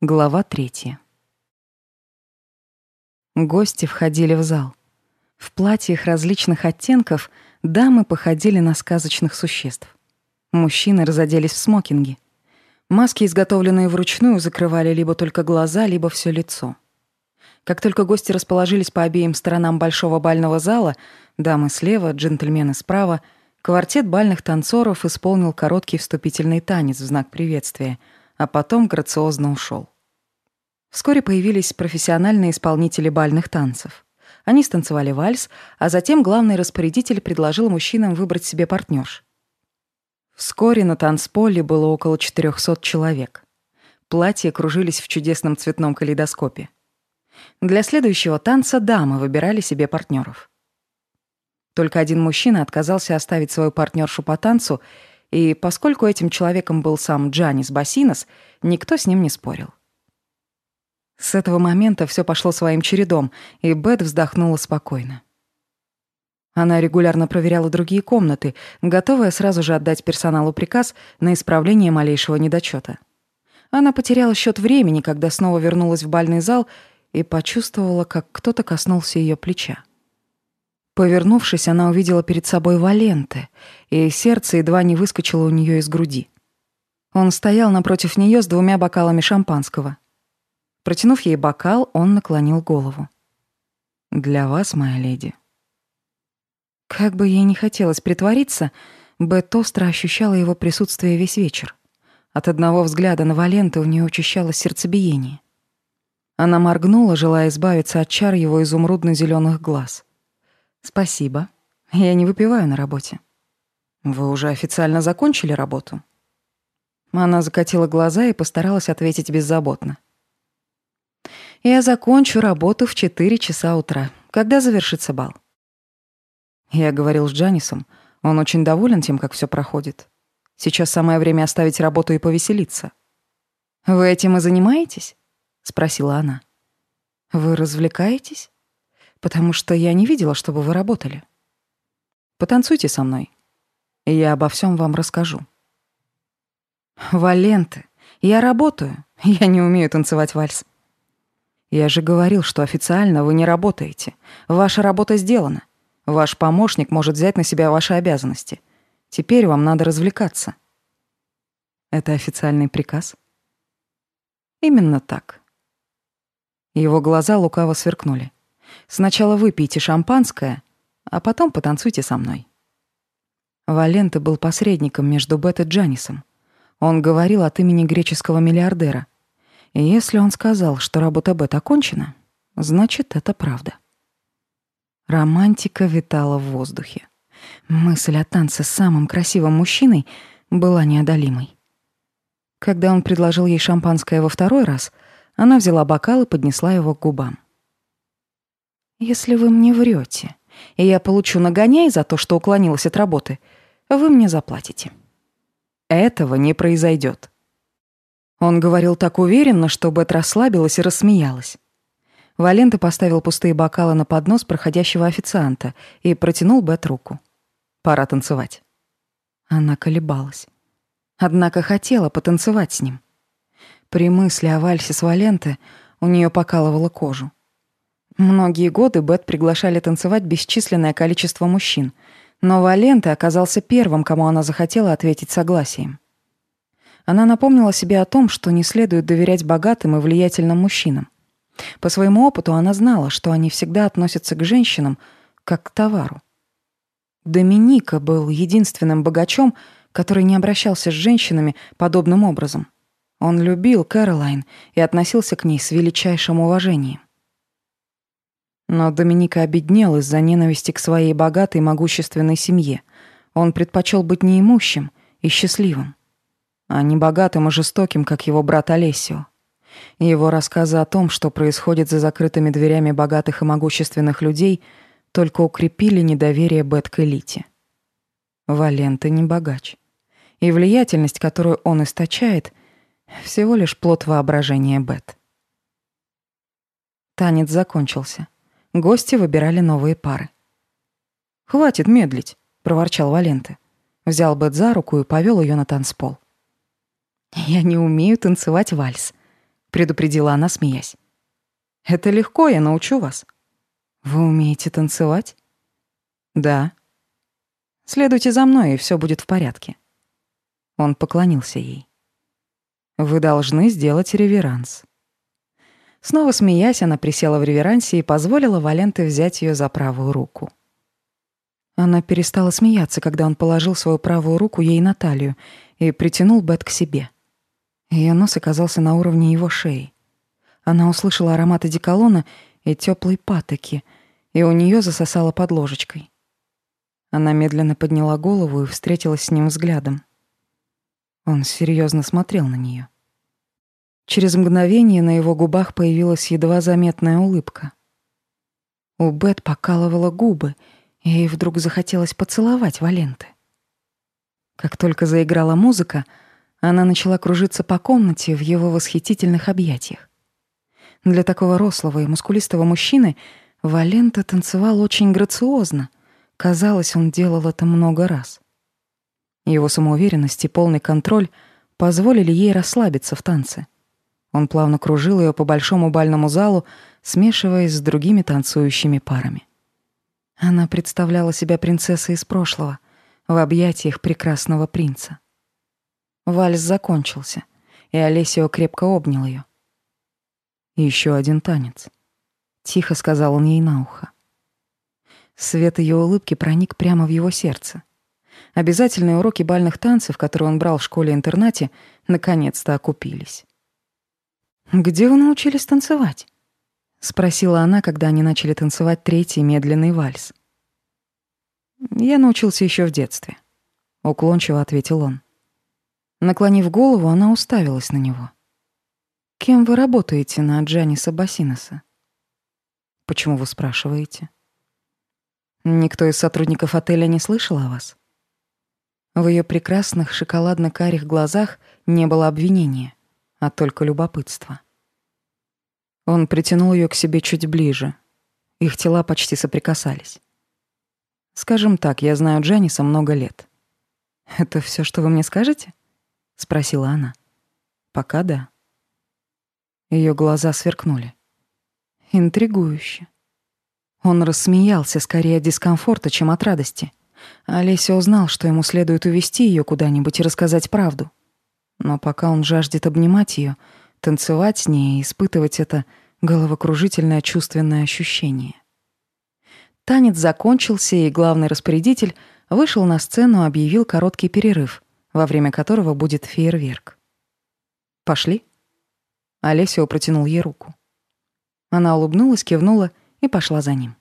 Глава третья. Гости входили в зал. В платьях различных оттенков дамы походили на сказочных существ. Мужчины разоделись в смокинги. Маски, изготовленные вручную, закрывали либо только глаза, либо все лицо. Как только гости расположились по обеим сторонам большого бального зала, дамы слева, джентльмены справа, квартет бальных танцоров исполнил короткий вступительный танец в знак приветствия — а потом грациозно ушел. Вскоре появились профессиональные исполнители бальных танцев. Они станцевали вальс, а затем главный распорядитель предложил мужчинам выбрать себе партнёрш. Вскоре на танцполе было около 400 человек. Платья кружились в чудесном цветном калейдоскопе. Для следующего танца дамы выбирали себе партнеров. Только один мужчина отказался оставить свою партнершу по танцу и поскольку этим человеком был сам Джанис Басинос, никто с ним не спорил. С этого момента все пошло своим чередом, и Бет вздохнула спокойно. Она регулярно проверяла другие комнаты, готовая сразу же отдать персоналу приказ на исправление малейшего недочета. Она потеряла счет времени, когда снова вернулась в бальный зал и почувствовала, как кто-то коснулся ее плеча. Повернувшись, она увидела перед собой Валенте, и сердце едва не выскочило у нее из груди. Он стоял напротив нее с двумя бокалами шампанского. Протянув ей бокал, он наклонил голову. «Для вас, моя леди». Как бы ей не хотелось притвориться, Бет остро ощущала его присутствие весь вечер. От одного взгляда на Валенте у нее учащалось сердцебиение. Она моргнула, желая избавиться от чар его изумрудно зеленых глаз. Спасибо. Я не выпиваю на работе. Вы уже официально закончили работу? Она закатила глаза и постаралась ответить беззаботно. Я закончу работу в 4 часа утра. Когда завершится бал? Я говорил с Джанисом. Он очень доволен тем, как все проходит. Сейчас самое время оставить работу и повеселиться. Вы этим и занимаетесь? спросила она. Вы развлекаетесь? Потому что я не видела, чтобы вы работали. Потанцуйте со мной, и я обо всем вам расскажу. Валенты, я работаю, я не умею танцевать вальс. Я же говорил, что официально вы не работаете. Ваша работа сделана. Ваш помощник может взять на себя ваши обязанности. Теперь вам надо развлекаться. Это официальный приказ? Именно так. Его глаза лукаво сверкнули. Сначала выпейте шампанское, а потом потанцуйте со мной». Валенте был посредником между Бет и Джанисом. Он говорил от имени греческого миллиардера. И если он сказал, что работа Бет окончена, значит, это правда. Романтика витала в воздухе. Мысль о танце с самым красивым мужчиной была неодолимой. Когда он предложил ей шампанское во второй раз, она взяла бокал и поднесла его к губам. Если вы мне врете, и я получу нагоняй за то, что уклонилась от работы, вы мне заплатите. Этого не произойдет. Он говорил так уверенно, что Бет расслабилась и рассмеялась. Валента поставил пустые бокалы на поднос проходящего официанта и протянул Бет руку. Пора танцевать. Она колебалась. Однако хотела потанцевать с ним. При мысли о вальсе с Валенте у нее покалывало кожу. Многие годы Бет приглашали танцевать бесчисленное количество мужчин, но Валенте оказался первым, кому она захотела ответить согласием. Она напомнила себе о том, что не следует доверять богатым и влиятельным мужчинам. По своему опыту она знала, что они всегда относятся к женщинам как к товару. Доминика был единственным богачом, который не обращался с женщинами подобным образом. Он любил Кэролайн и относился к ней с величайшим уважением. Но Доминика обеднел из-за ненависти к своей богатой могущественной семье. Он предпочел быть неимущим и счастливым, а не богатым и жестоким, как его брат Олесио. Его рассказы о том, что происходит за закрытыми дверями богатых и могущественных людей, только укрепили недоверие Бет к элите. Валента не богач. И влиятельность, которую он источает, всего лишь плод воображения Бет. Танец закончился. Гости выбирали новые пары. «Хватит медлить», — проворчал Валенте. Взял Бет за руку и повел ее на танцпол. «Я не умею танцевать вальс», — предупредила она, смеясь. «Это легко, я научу вас». «Вы умеете танцевать?» «Да». «Следуйте за мной, и все будет в порядке». Он поклонился ей. «Вы должны сделать реверанс». Снова смеясь, она присела в реверансе и позволила Валенте взять ее за правую руку. Она перестала смеяться, когда он положил свою правую руку ей на талию и притянул Бет к себе. Ее нос оказался на уровне его шеи. Она услышала аромат одеколона и теплой патоки, и у нее засосало под ложечкой. Она медленно подняла голову и встретилась с ним взглядом. Он серьезно смотрел на нее. Через мгновение на его губах появилась едва заметная улыбка. У Бет покалывала губы, и ей вдруг захотелось поцеловать Валенты. Как только заиграла музыка, она начала кружиться по комнате в его восхитительных объятиях. Для такого рослого и мускулистого мужчины Валента танцевал очень грациозно. Казалось, он делал это много раз. Его самоуверенность и полный контроль позволили ей расслабиться в танце — он плавно кружил ее по большому бальному залу, смешиваясь с другими танцующими парами. Она представляла себя принцессой из прошлого, в объятиях прекрасного принца. Вальс закончился, и Олесио крепко обнял ее. Еще один танец. Тихо сказал он ей на ухо. Свет ее улыбки проник прямо в его сердце. Обязательные уроки бальных танцев, которые он брал в школе-интернате, наконец-то окупились. «Где вы научились танцевать?» — спросила она, когда они начали танцевать третий медленный вальс. «Я научился еще в детстве», — уклончиво ответил он. Наклонив голову, она уставилась на него. «Кем вы работаете на Джаниса Басиноса?» «Почему вы спрашиваете?» «Никто из сотрудников отеля не слышал о вас?» В ее прекрасных шоколадно-карих глазах не было обвинения а только любопытство. Он притянул ее к себе чуть ближе. Их тела почти соприкасались. Скажем так, я знаю Джаниса много лет. Это все, что вы мне скажете? спросила она. Пока да. Ее глаза сверкнули. Интригующе. Он рассмеялся скорее от дискомфорта, чем от радости. Олеся узнал, что ему следует увести ее куда-нибудь и рассказать правду. Но пока он жаждет обнимать ее, танцевать с ней и испытывать это головокружительное чувственное ощущение. Танец закончился, и главный распорядитель вышел на сцену объявил короткий перерыв, во время которого будет фейерверк. «Пошли?» Олесио протянул ей руку. Она улыбнулась, кивнула и пошла за ним.